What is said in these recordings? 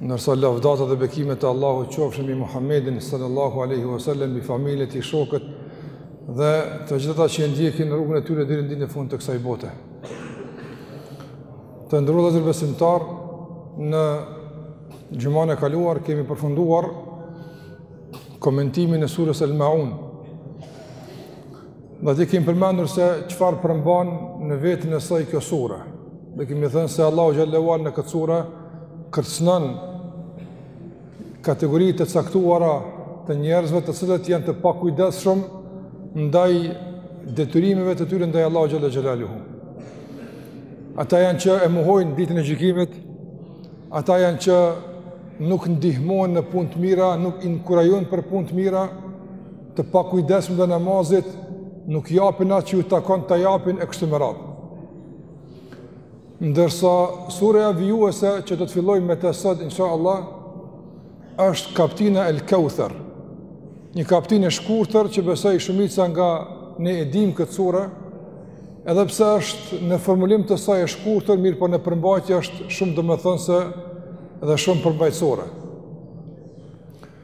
Ndërsa lavdata dhe bekimet e Allahut qofshin mbi Muhammedin sallallahu alaihi wasallam, mbi familjen e tij, shokët dhe të gjithë ata që ndjekin rrugën e tyre deri në ditën e fundit të kësaj bote. Të nderuar besimtarë në xhumanë e kaluar kemi përfunduar komentimin e surës El Maun. Dhe të kemë përmendur se qëfar përmban në veten e saj kjo sure. Dhe kemi thënë se Allahu Xhel-le ue ala në këtë sure kërcënon kategori të caktuara të njerëzve të cilët janë të pakujdesshëm ndaj detyrimeve të tyre ndaj Allahut Xhel-le Xhelaluhu. Ata janë që e mohojnë ditën e gjykimit, ata janë që nuk ndihmojnë në punë të mira, nuk inkurajojnë për punë të mira, të pakujdesshëm ndaj namazit nuk japin atë që ju takon ta japin e kështu me radhë. Ndërsa sureja vijuese që do të fillojmë me të sot inshallah është kaptina El Kauthar. Një kaptinë e shkurtër që besoj shumica nga ne e dimë këtë sure, edhe pse është në formulim të saj e shkurtër, mirëpo në përmbajtje është shumë domethënëse dhe shumë përmbajtësore.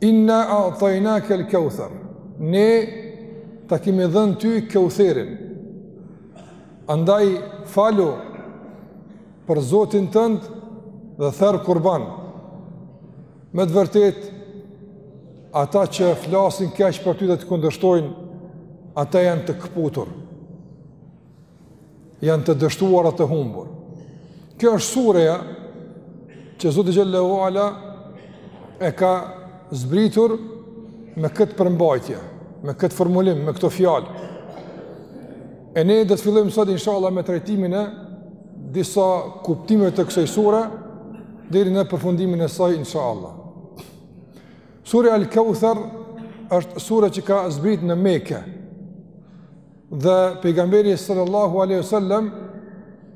Inna a'taynak al-kawthar. Ne ta kemi dhënë ty Kautherin. Andaj falu për Zotin tënd dhe ther kurban. Me të vërtetë, ata që flasin keq për ty dhe të kundërshtojnë, ata janë të këputur. janë të dështuar të humbur. Kjo është sureja që Zoti Xhel-le ue ala e ka zbritur me këtë përmbajtje, me këtë formulim, me këto fjalë. E ne do të fillojmë sot, inshallah, me trajtimin e disa kuptimeve të kësaj sure, deri në përfundimin e saj, inshallah. Sureja Al-Kauthar është sureja që ka zbrit në Mekë, Dhe pejgamberi sallallahu alaihi wasallam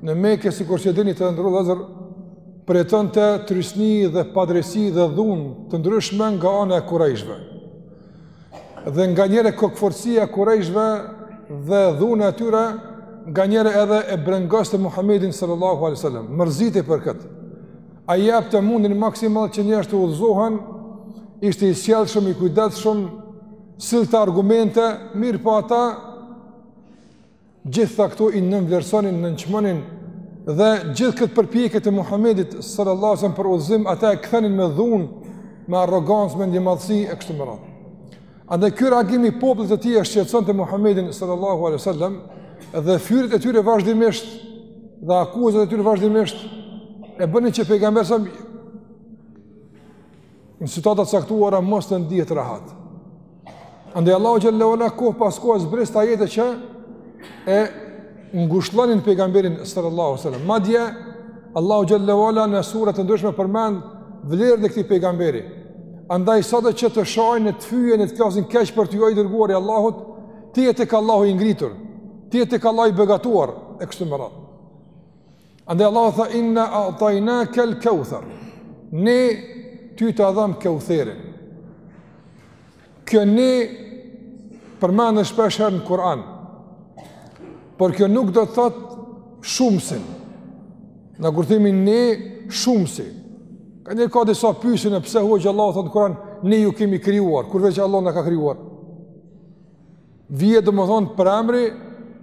në Mekë sikurse e dini të nderuar vëllezër përjetonte trysni dhe padrejtësi dhe dhunë të ndryshme nga ana e kurejshve. Dhe nganjëherë kokëfortësia e kurejshve dhe dhuna e tyre nganjëherë edhe e brengoste Muhammedin sallallahu alaihi wasallam. Mërzitej për këtë. Ai jepte mundin maksimal që njerëzit të udhëzohen, ishte i sjellshëm, i kujdesshëm, Sillte argumente, mirëpo ata, gjitha këto i nënvlerësonin, nënçmonin, dhe gjithë këtë përpjekje të Muhammedit sallallahu sallam për udhëzim, ata e kthenin me dhunë, me arrogancë, mendjemadhësi, e kështu me radhë. Andaj ky reagim i popullit të tij e shqetësonte Muhammedin sallallahu sallam, dhe fyerjet e tyre vazhdimisht, dhe akuzat e tyre vazhdimisht, e bënin që pejgamberi sallam, Në situata të caktuara mos të ndihet rahat. Andaj Allahu xhelle ue ala kohë pas kohe zbriste ajete që e ngushëllonin pejgamberin sallallahu alaihi wasallam. Madje Allahu xhelle ue ala në sura të ndryshme përmend vlerën e këtij pejgamberi. Andaj sado që të shajnë e të fyejnë e të flasin keq për ty o i dërguar i Allahut, ti je tek Allahu i ngritur, ti je tek Allahu i begatuar e kështu me radhë. Andaj Allahu tha inna a'tainaka al-kauthar. Ne ty të dhamë Keutherin. Kjo ne përmendet shpeshherë në Kur'an. Por kjo nuk do të thotë shumësin. Na kur themi ne shumësi. Ka një ka disa pyesin e pse hoxhë Allahu thotë në Kur'an ne ju kemi krijuar, kur veç Allah na ka krijuar. Vjen domethënë përemri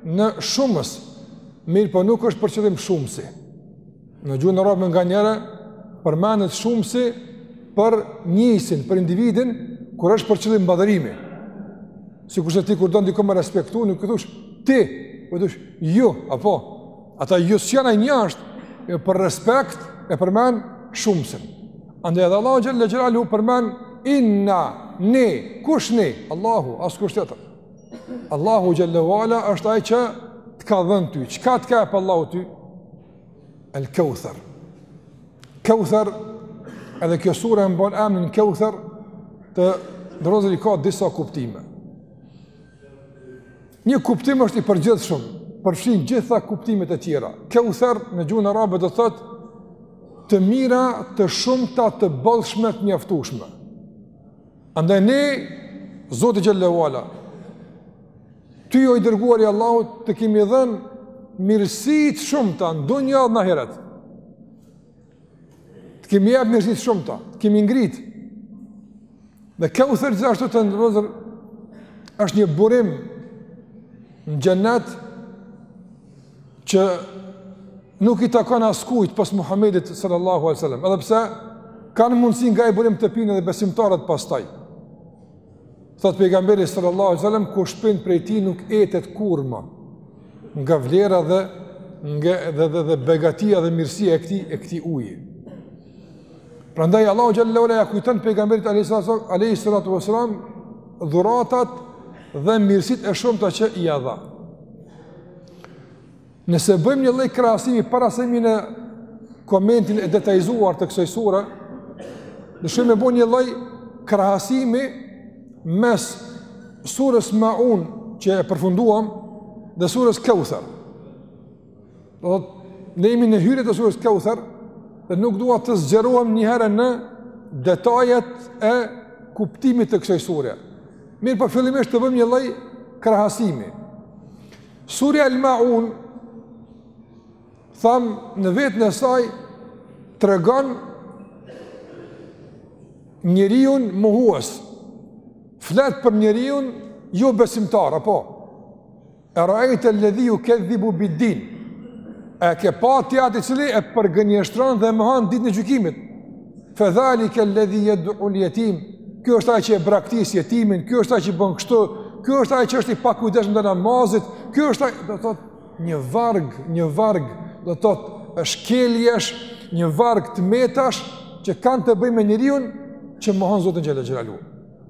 në shumës, mirëpo nuk është për qëllim shumësi. Në gjuhën arabe nganjëherë përmendet shumësi për njëjësin, për individin, kur është për qëllim madhërimi. Sikurse ti kur don dikë me respektu, nuk i thush ti, po i thush ju, apo, ata ju s'janë, ai një është, e për respekt e përmend shumësin. Andaj edhe Allahu xhelle xhelaluhu përmend Inna, ne, kush ne? Allahu, askush tjetër Allahu xhelle ue ala është ai që të ka dhënë ty Çka të ka jep Allahu ty? El Keuther Keuther Edhe kjo sura e mbon emnin Keuther Të nderuar vëllezër i ka disa kuptime Një kuptim është i përgjithshëm, përfshin gjitha kuptimet e tjera. Kauther në gjuhën arabe do thotë të mira, të shumta, të bollshme, të mjaftueshme. Andaj ne Zoti xhelle ue ala ty o i dërguar i Allahut të kemi dhënë mirësi të shumta në dunja dhe në ahiret. Të kemi jep mirësi të shumta, të kemi ngrit. Dhe Keuther gjithashtu të nderuar vëllezër, është një burim në xhennet që nuk i takon askujt pos Muhamedit sallallahu alaihi wasallam. Edhe pse kanë mundësi nga ai burim të pinë dhe besimtarët pastaj. Thot pejgamberi sallallahu alaihi wasallam kush pi prej tij nuk etet kurrë më nga vlera dhe nga dhe dhe, dhe begatia dhe mirësia e këtij e këtij uji. Prandaj Allahu xhele ue ala ia kujton pejgamberit alaihi salatu wasallam dhuratat dhe mirësitë e shumta që ia dha. Nëse bëjmë një lloj krahasimi para se të hymë në komentin e detajzuar të kësaj sure, dëshirojmë e bëjmë një lloj krahasimi mes surës Maun që e përfunduam dhe surës Kauthar. Do thotë ne jemi në hyrje të surës Kauthar dhe nuk dua të zgjerohem një herë në detajet e kuptimit të kësaj sure. Mirëpo fillimisht të bëjmë një lloj krahasimi. Surja Al-Maun thamë në veten e saj tregon njeriun mohues flet për njeriun jo besimtar, apo e raejte-ledhi jukedhibu bid-din e ke pa ti atë i cili e përgënjeshtron dhe e mohon ditën e gjykimit Fadhalika alladhi yadu'u al-yatim. Ky është ai që e braktis jetimin, ky është ai që bën kështu, ky është ai që është i pakujdesshëm ndaj namazit, ky është ai, do thot, një varg, një varg, do thot, shkeljesh, një varg të metash që kanë të bëjnë me njeriun që mohon Zotin xhela xhelalu.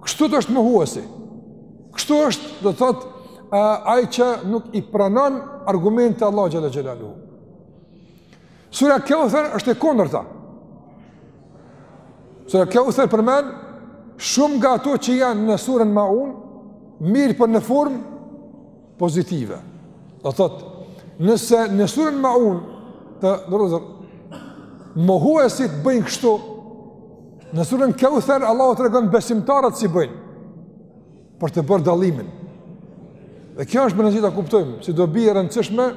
Kështu të është mohuesi. Kështu është, do thot, ai që nuk i pranon argumentet e Allahut xhela xhelalu. Sura Keuthar është e kundërta. Sura Keuthar përmend shumë nga ato që janë në surën Maun, mirëpo në formë pozitive. Do thotë, nëse në surën Maun të nderuar mohuesit bëjnë kështu, në surën Keuthar Allahu tregon besimtarët si bëjnë. për të bërë dallimin. Dhe kjo është me rëndësi ta kuptojmë, si dobi e rëndësishme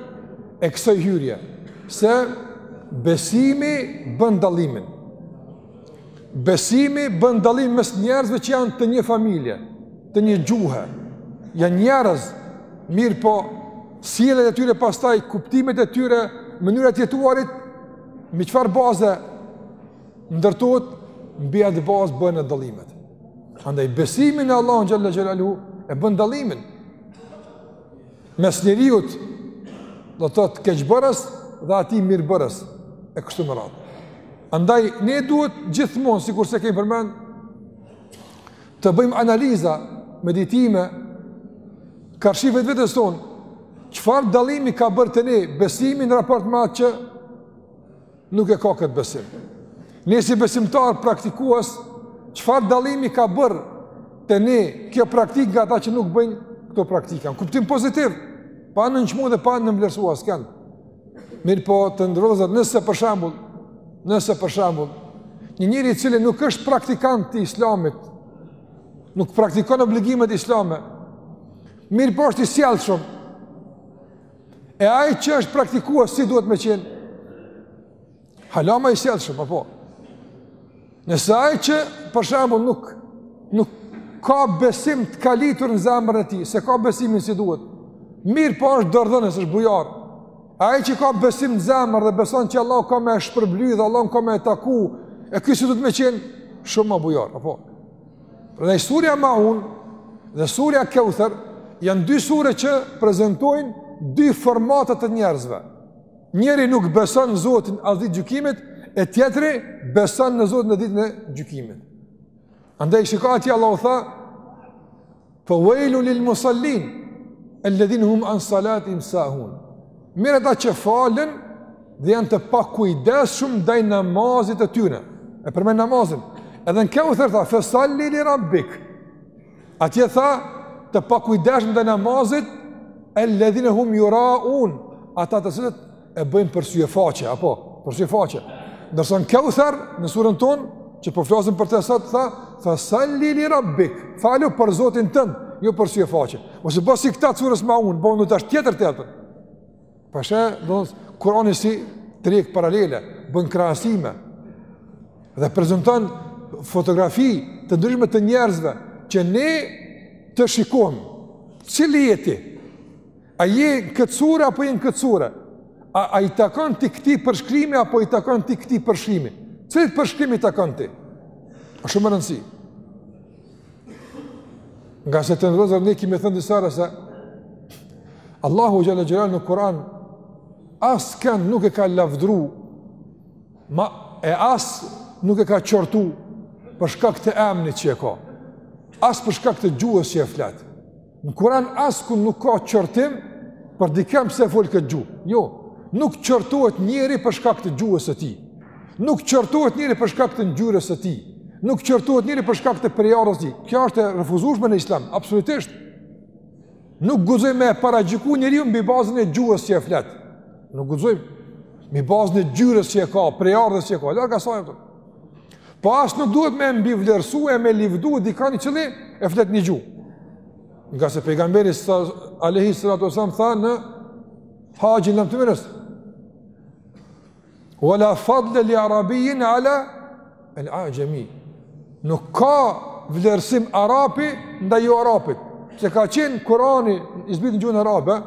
e kësoj hyrje, se besimi bën dallimin. Besimi bën dallimin mes njerëzve që janë të një familje, të një gjuhe. Janë njerëz, mirëpo, sjelljet e tyre pastaj, kuptimet e tyre, mënyra e të jetuarit, mbi çfarë baze ndërtohet mbi atë bazë bëhen edhe dallimet. Andaj besimi në Allahun xhalla xhelalu e bën dallimin mes njeriut do të thotë keqbërës dhe atij mirëbërës e kështu me radhë. Andaj ne duhet gjithmonë sikurse kemi përmend të bëjmë analiza, meditime, karshi vetvetes tonë, çfarë dallimi ka bërë te ne besimi në raport me ata që nuk e ka këtë besim. Ne si besimtar praktikues, çfarë dallimi ka bërë te ne kjo praktikë nga ata që nuk bëjnë këto praktika? Në kuptim pozitiv, pa nënçmu dhe pa nënvlerësu askënd. Mirëpo të nderuar vëllezër, nëse për shembull, nëse për shembull, një njeri i cili nuk është praktikant i islamit, nuk praktikon obligimet islame, mirëpo është i sjellshëm, E ai që është praktikues si duhet me qenë? Hala ma i sjellshëm, apo? Nëse ai që, për shembull, nuk, nuk ka besim të kalitur në zemrën e tij, s'e ka besimin si duhet, mirëpo është dorëdhënës, është bujar, ai që ka besim në zemrë dhe beson që Allah ka me e shpërbly dhe Allah ka me e taku, e ky si duhet me qenë, shumë ma bujar, apo? Pra surja Maun dhe surja Keuther janë dy sure që prezantojnë dy formate të njerëzve. Njëri nuk beson në Zotin as ditë gjykimit, e tjetri beson në Zotin e në ditën e gjykimit. Andaj shiko aty Allahu tha Fa wejlun lil musallin, eledhine hum an salatihim sahun. Mjerë ata që falen dhe janë të pakujdesshëm ndaj namazit e tyne. E përmend namazin. Edhe në Keuther tha, fa salli li rabbik. Atje tha, të pakujdesshëm ndaj namazit, eledhine hum juraun. Ata të cilët e bëjnë për sy e faqe, apo, për sy e faqe. Ndërsa në keuther, në surën tonë, që po flasim për të sot, tha, fa salli li rabbik, falu për zotin tënd, jo për sy e faqe. Mos u bë si këta t'surës Maun, bëhë në të ashtë tjetër të jetën. Pra, domethënë, Kurani si tërheq paralele, bën krahasime, dhe prezenton fotografi të ndryshme të njerëzve, që ne të shikojmë, cili je ti, A je n'kët sure apo je në kët sure? A, a i takon ti këtij përshkrimi apo i takon ti këtij përshkrimi? Cilit përshkrimi i takon ti? Asht shumë me rëndësi. Ngase të nderuar vëllezër ne kemi thënë disa herë se Allahu xhele xhelaluhu në Kuran askënd nuk e ka lavdëru e as nuk e ka qortu për shkak të emnit që e ka as për shkak të gjuhës që e flet Në Kur'an asku nuk ka qortim për dikën se fol këtë gjuhë. Jo, nuk qortohet njeri për shkak të gjuhës së tij. Nuk qortohet njeri për shkak të ngjyrës së tij. Nuk qortohet njeri për shkak të prejardhjes së tij. Kjo është e refuzueshme në Islam, absolutisht. Nuk guxojmë me paragjyku njeriun mbi bazën e gjuhës që e flet. Nuk guxojmë mbi bazën e ngjyrës që e ka, prejardhjes që e ka, larg asaj. Po as nuk duhet me mbi vlerësu e me livdu e dikani që e flet një gjuhë. Ngase pejgamberi alejhi salatu ues-selam tha në haxhin lamtumirës. Ue la fadle li arabijin ala el axhemi. Nuk ka vlerësim arapi ndaj joarapit. Se ka qenë Kurani i zbit në gjuhën arabe,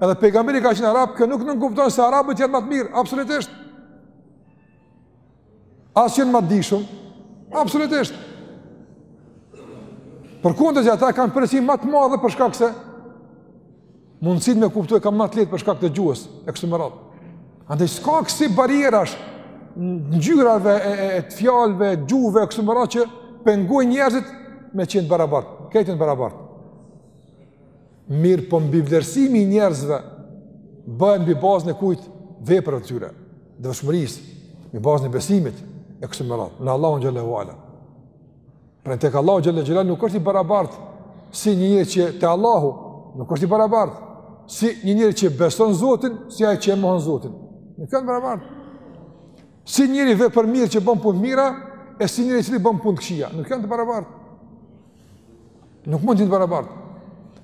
edhe pejgamberi ka qenë arab, kjo nuk nënkupton se arabit janë ma të mirë, absolutisht. As janë ma të dijshëm, absolutisht. Përkundër se ata kanë përparësi ma të madhe për shkak se mundësinë me kuptu e kanë ma të lehtë për shkak të gjuhës, e kështu me radhë. Andaj s'ka kësi barrierash ngjyrave e, e, e të fjalëve, gjuhëve, e kështu me radhë që pengojnë njerëzit me qenë të barabartë, krejt janë barabartë. Mirëpo mbivlerësimi i njerëzve bëhet mbi bazën e kujt veprave të tyre, devotshmërisë, mbi bazën e besimit e kështu me radhë, në Allahun xhel-le ue ala. Pra tek Allahu xhel-le xhelaluhu nuk është i barabart si një njeri që te Allahu nuk është i barabart si një njeri që beson Zotin, si ai që e mohon Zotin. Nuk janë të barabart. Si njeri vepërmirë që bën punë të mira, e si njeri që bën punë të këqija, nuk janë të barabartë. Nuk mund të jenë të barabartë.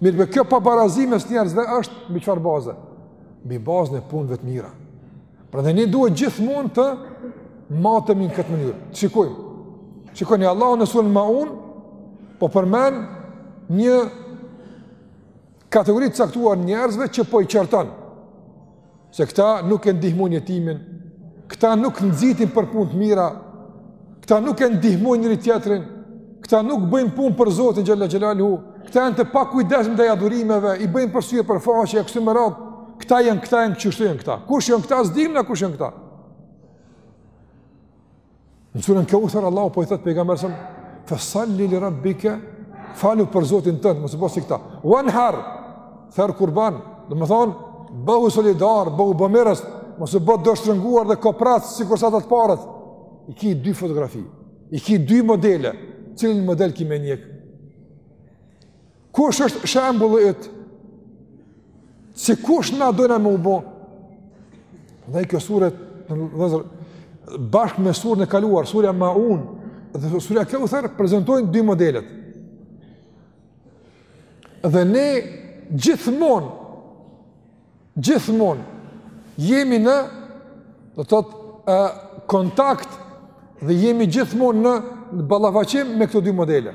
Mirëpo kjo pabarazi mes njerëzve është mbi çfarë baze? Mbi bazën e punëve të mira. Prandaj ne duhet gjithmonë të matemi në këtë mënyrë. Të shikojmë. Shikoni Allahu në surën Maun po përmend një kategori të caktuar njerëzve që po i qorton. Se këta nuk e ndihmojnë jetimin, këta nuk nxitin për punë të mira, këta nuk e ndihmojnë njëri tjetrin, këta nuk bëjnë punë për Zotin xhel-le xhelaluhu, këta janë të pakujdesshëm ndaj adhurimeve, i bëjnë për sy e për faqe e kështu me radhë. Këta janë, këta janë qështu janë këta. Kush janë këta? S'dim na kush janë këta. Në surën Keuther Allahu po i thot pejgamberit a.s. fa salli li rabbike falu për Zotin tënd, mos u bo si këta. Uenhar ther kurban, domethënë bëhu solidar, bëhu bamirës, mos u bo dorështrënguar dhe koprac sikurse ata të parët. I ki dy fotografi, i ki dy modele, cilin model ki me ndjek? Kush është shembulli yt? Si kush na dona me u bë? Andaj kjo sure vëllezër bashkë me surën e kaluar, surja Maun dhe surja Keuther prezantojnë dy modelet. Dhe ne gjithmonë gjithmonë jemi në do të thotë kontakt dhe jemi gjithmonë në ballafaqim me këto dy modele.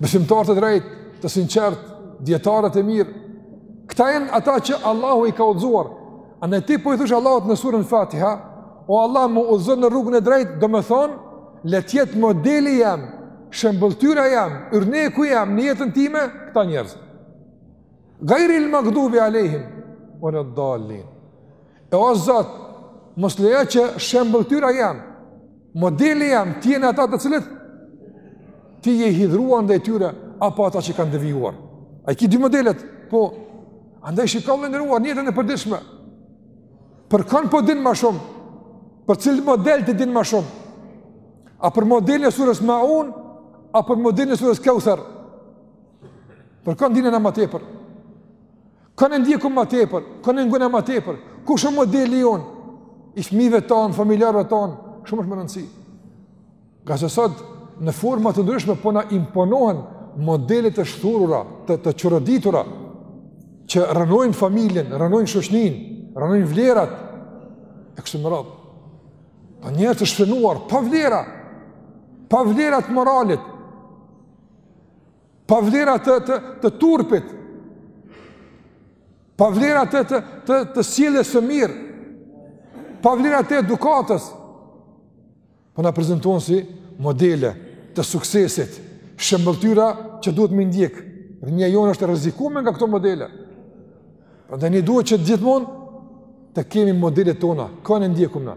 Besimtarët e drejtë, të sinqertë, dijetarët e mirë, këta janë ata që Allahu i ka udhëzuar. Ani ti po i thosh Allahut në surën Fatiha, o Allah më udhëzo në rrugën e drejtë, domethënë, le të jetë modeli jem, shembëlltyra jem, yrneku jem në jetën time këta njerëz. Gajril magdubi alejhim ve led-dalin. O Zot, mos lejo që shembëlltyra jem, Modeli jem, të jenë ata të cilët, ti je hidhëruar ndaj tyre, apo ata që kanë devijuar. A i ki dy modelet, po, andaj shiko, vëlla i nderuar, n'jetën e përditshme. Për kan po din ma shumë, për cilin model ti din ma shumë. A për modelin e surës Maun, a për modelin e surës Keuther. Për kan dinë na ma tepër. Kan e ndjekum ma tepër, kan e ngum na ma tepër, kush u modeli jonë, i fmive tanë, familjarëve tanë, shumë është me rëndësi. Ngase sot, në forma të ndryshme, po na imponohen modelet e shthurura, të, të çoroditura, që rrënojnë familjen, rrënojnë shoqninë, rrënojnë vlerat, e kështu me radhë. Po njerëz të shfrenuar, pa vlera, pa vlera t'moralit, Pa vlera të të të turpit. Pa vlera të të të të sjelljes së mirë. Pa vlera të edukatës. Po na prezantohen si modele të suksesit, shembëlltyra që duhet me i ndjek. Rinia jonë është e rrezikume nga këto modele. Prandaj ne duhet që gjithmonë të kemi modelet tona, kan e ndjekum na.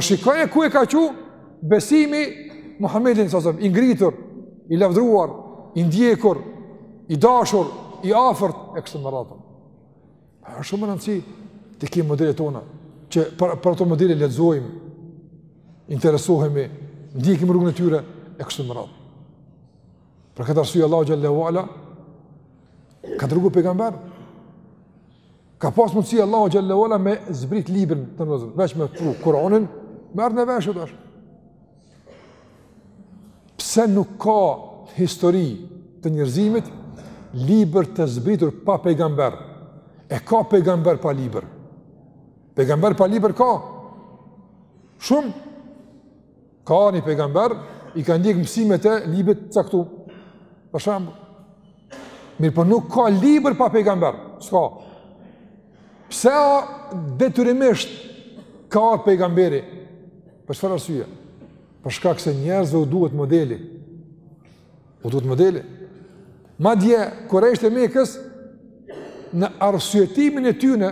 Shikoje ku e ka çu besimi Muhammedin sasëm, i ngritur, i lavdruar, i ndjekur, i dashur, i afërt, e kështu me radhë. A është shumë me rëndësi të kemë modelet tona, që për, për ato modele lexojmë, interesohemi, ndjekim rrugën e tyre, e kështu me radhë. Për këtë arsye Allah xhelle ue ala, ka dërgu pejgamberë, Ka pas mundësi Allahu xhelle ue ala me zbrit librin të mëzëm, veç me pru Kur'anin, me ardhë në veshët është. Pse nuk ka histori të njerëzimit, libër të zbritur pa pejgamber, e ka pejgamber pa libër. Pejgamber pa libër ka. Shumë. Ka një pejgamber, i ka ndjek mësimet e librit të caktu. Për shembull. Mirëpo nuk ka libër pa pejgamber. S'ka. Pse o detyrimisht ka o pejgamberi? Për çfarë arsye? Për shkak se njerëzve u duhet modeli. U duhet modeli. Madje, kurejshët e Mekës, në arsuetimin e tyne,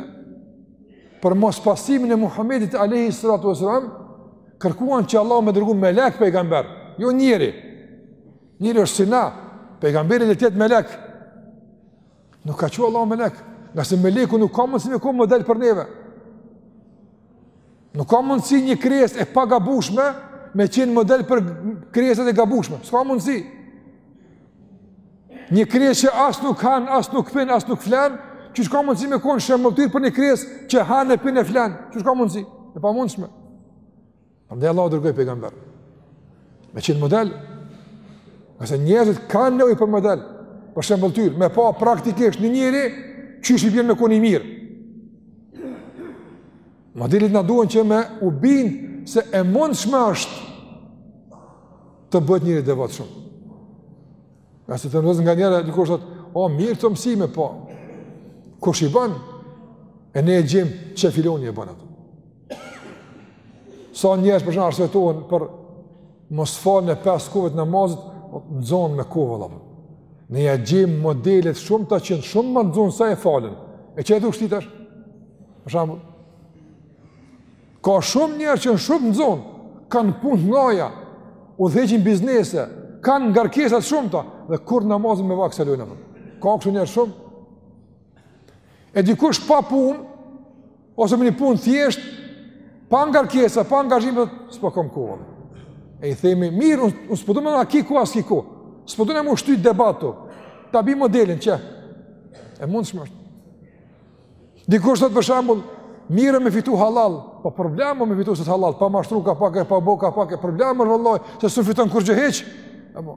për mospasimin e Muhamedit alejhi salatu ue selam, kërkuan që Allahu me dërgu melek pejgamber, jo njeri, njeri është si na, pejgamberi duhet të jetë melek, nuk ka çu Allahu melek, ngase meleku nuk ka mundësi me kon model për neve, Nuk ka mundësi një krijesë e pagabueshme me qenë model për krijesat e gabueshme. S'ka mundësi. Një krijesë që as nuk han, as nuk pin, as nuk flen, s'ka mundësi me kon shembulltir për një krijesë që han e pin e flen. S'ka mundësi. E pamundshme. Andaj Allahu dërgoi pejgamber. Me qenë model. Nëse njerëzit kanë nevojë për model, për shembulltir, me pa praktikisht një njeri që i bjen me kon i mirë. Modelet na duhen që me u bin se e mundshme është të bëhet njeri i devotshëm. Ngase të nërëzë nga njëra, dikush thotë, o, mirë këto mësime, po, kush i banë, e ne e gjejmë që filani e banë atë. Sa njerëz për shembull arsyetohen për mosfaljen e pesë kohëve të namazit, po, nxon me kohë, dhe, ne i gjejmë modele të shumta që janë, shumë më nxon se e falën, e qe, edhe kështu është? Për shembull, ka shumë njerëz që janë shumë nxon, kanë punë më se ai, udhëheqin biznese, kanë ngarkesa të shumta dhe kurrë namazin me vakt s'e lojnë. Ka kështu njerëz shumë. E dikush pa punë ose me një punë thjesht, pa ngarkesa, pa angazhime, s'po kam kohë. E i themi, mirë, unë s'po du me nga kiku askërku. S'po du me u shty me debatu. Ta bi modelin që e mundshme është. Dikush thot për shembull, mirë me fitu hallall, po problem me fitu sot hallall, pa mashtru kapak e pa bo kapak e problem është vëllai, se s'u fiton kurrgjë hiç. Apo.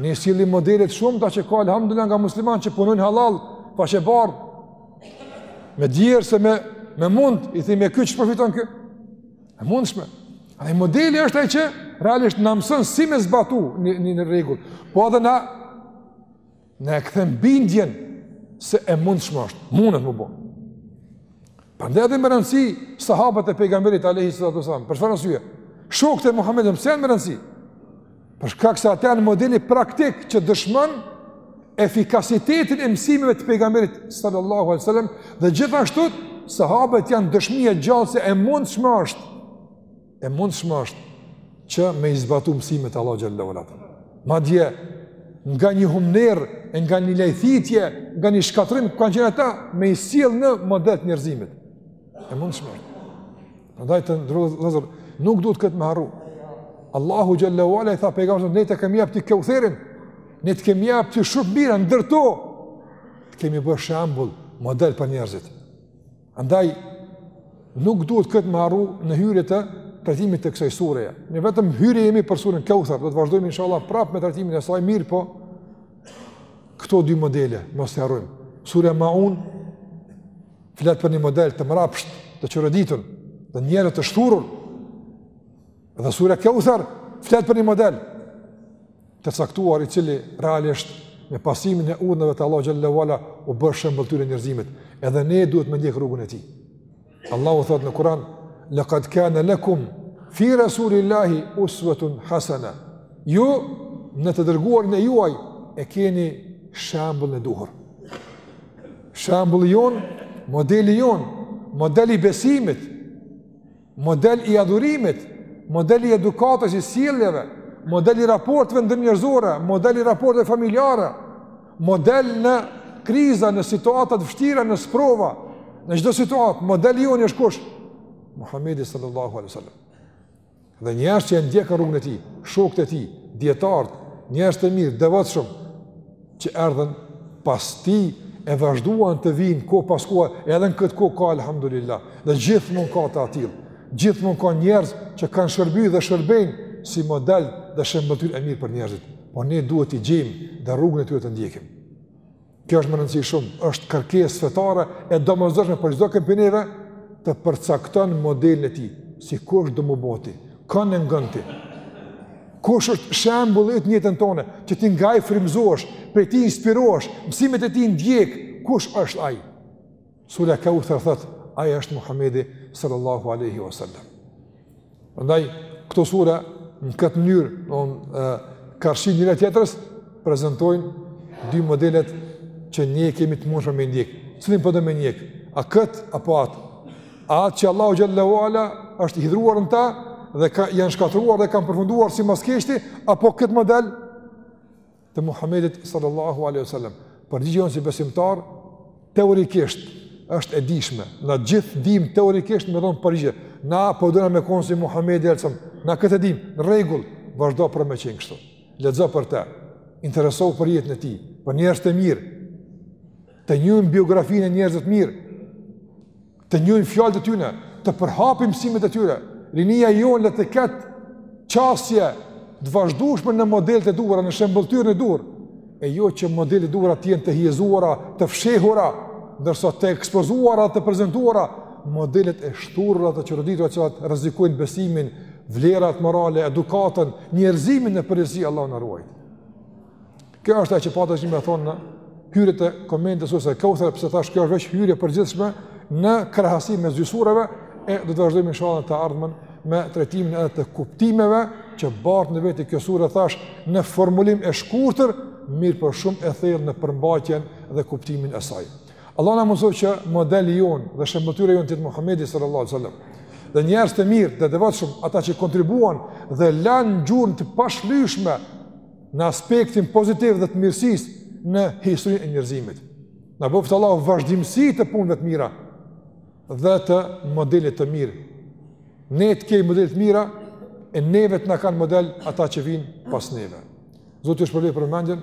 Ne sjellim modele të shumta që ka elhamdulilah nga muslimanë që punojnë hallall, faqebardhë. Me djersë e me, me mund, i thim e qe që po fiton ky. E mundshme. Ai modeli është ai që realisht na mëson si me zbatu një, një, një rregull. Po edhe na Na e kthen bindjen se e mundshme është, mundet me u bo. Prandaj edhe me rëndësi sahabët e pejgamberit alejhi salatu ue selam, për çfarë arsye, shokët e Muhamedit, pse janë me rëndësi? Për shkak se ata janë modeli praktik që dëshmon efikasitetin e mësimeve të pejgamberit salallahu alejhi ue selem dhe gjithashtu sahabët janë dëshmi e gjallë se e mundshme është E mundshme është që me i zbatu mësimet e Allahut xhelle ve ala. Madje, nga një humnerë, nga një lajthitje, nga një shkatërrim, ku kanë qenë ata, me i sjell në model të njerëzimit. E mundshme është. Prandaj të nderuar vëllezër, nuk duhet këtë me harru. Allahu xhelle ve ala i tha pejgamberit, ne të kemi jap ty Keutherin, ne të kemi jap ty shumë të mira, ndërto, të kemi bërë shambull, model për njerëzit. Prandaj, nuk duhet këtë me harru në hyrje të trajtimit të kësaj sureje. Ne vetëm hyrje jemi për surën Kauthar, do të vazhdojmë inshallah prapë me trajtimin e saj mirë, po këto dy modele mos t'i harrojmë. Surja Maun flet për një model të mbrapsht, të çoroditur, të njerëzve të shthurur. Dhe surja Kauthar flet për një model të caktuar i cili realisht me pasimin e urdhnave të Allahut xhalla wa ala u bë shëmbëlltyrë e njerëzimit. Edhe ne duhet me ndjek rrugën e tij. Allahu thot në Kur'an: "Laqad kana lakum fi rasulillahi uswatun hasana." Ju në të dërguarin e juaj e keni shembullin e duhur. Shembulli jonë, modeli jonë, model i besimit Model i adhurimit, model i edukatës i sjelljeve, model i raporteve ndërnjerëzore, model i raporteve familjare, model në kriza, në situata të vështira, në sprova, në çdo situatë, modeli jonë është kush? Muhamedi sallallahu alaihi wasallam. Dhe njerëzit që e ndjekin rrugën e tij, shokët e tij, dijetarët, njerëzit e mirë, devotshëm, që erdhën pas tij e vazhduan të vijnë kohë pas kohe, edhe në këtë kohë ka alhamdulillah. Dhe gjithmonë ka të atillë. Gjithmonë ka njerëz që kanë shërby dhe shërbejnë si model dhe shëmbëlltyrë e mirë për njerëzit. Po ne duhet t'i gjejmë dhe rrugën e tyre të ndjekim. Kjo është me rëndësi shumë, është kërkesë fetare e domosdoshme për çdokënd prej neve të përcakton modelin e tij, si kush do me u bo ti, kend e ndjek ti. Kush është shembulli yt në jetën tonde, që ti nga ai frymëzohesh, prej tij inspirohesh, mësimet e tij ndjek, kush është ai? Surja Kauthar thot, ai është Muhamedi sallallahu alaihi wasallam. Prandaj këto sura në këtë mënyrë, karshi njëra-tjetrës prezantojnë dy modelet që ne i kemi të mundshme me i ndjek. Cilin po do me ndjek? A kët apo atë? A atë që Allahu xhalla wa ala është hidhëruar në ta dhe janë shkatërruar dhe kanë përfunduar si mos më keq apo këtë model të Muhamedit sallallahu alaihi wasallam. Përgjigjja si besimtar teorikisht është e dijshme. Na gjithë dim teorikisht me dhon përgjigje. Na po dona me u kon si Muhamedi alsam. Na këtë e dim, në rregull, vazhdo pra meqenëse kështu. Lexo për të. Interesohu për jetën e tij, për njerëzit e mirë. të njohim biografinë e njerëzve të mirë, të njohim fjalët e tyre, të përhapim mësimet e tyre. Rinia jonë le të ketë qasje të vazhdueshme në modelet e duhura, në shembulltyrën e duhur, e jo që modelet e duhura të jenë të hijezuara, të fshehura, ndërsa të ekspozuara, të prezantuara modelet e shthurura të çroditura që ta rrezikojnë besimin, vlerat morale, edukatën, njerëzimin në përgjithësi Allahu na ruajtë. Kjo është ajo që pata me thonë në hyrje të komentit sures Keuther sepse thash kjo është veç hyrje përgjithshme në krahasim me disa sura e do të vazhdojmë inshallah të ardhmen me trajtimin edhe të kuptimeve që bart në vete kjo sure thash në formulim e shkurtër, mirëpo shumë e thellë në përmbajtjen dhe kuptimin e saj. Allahu na mundësoftë që modeli jonë dhe shembëlltyra jonë të jetë Muhamedi sallallahu alaihi wasallam. Dhe njerëz të mirë, të devotshëm, ata që kontribuan dhe lanë gjurmë të pashlyeshme në aspektin pozitiv dhe të mirësisë në historinë e njerëzimit. Na bëftë Allahu vazhdimësi të punëve të mira dhe të modelit të mirë. Ne të kemi modele të mira e neve të na kanë model ata që vijnë pas neve. Zoti ju shpërbleftë për vëmendjen.